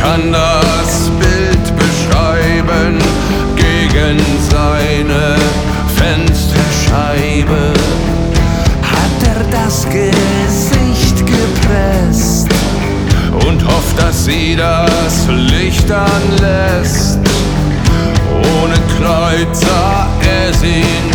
kann das Bild beschreiben gegen seine Fensterscheibe. Hat er das Gesicht gepresst und hofft, dass sie das Licht anlässt. Ohne sah er sie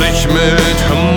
sich mit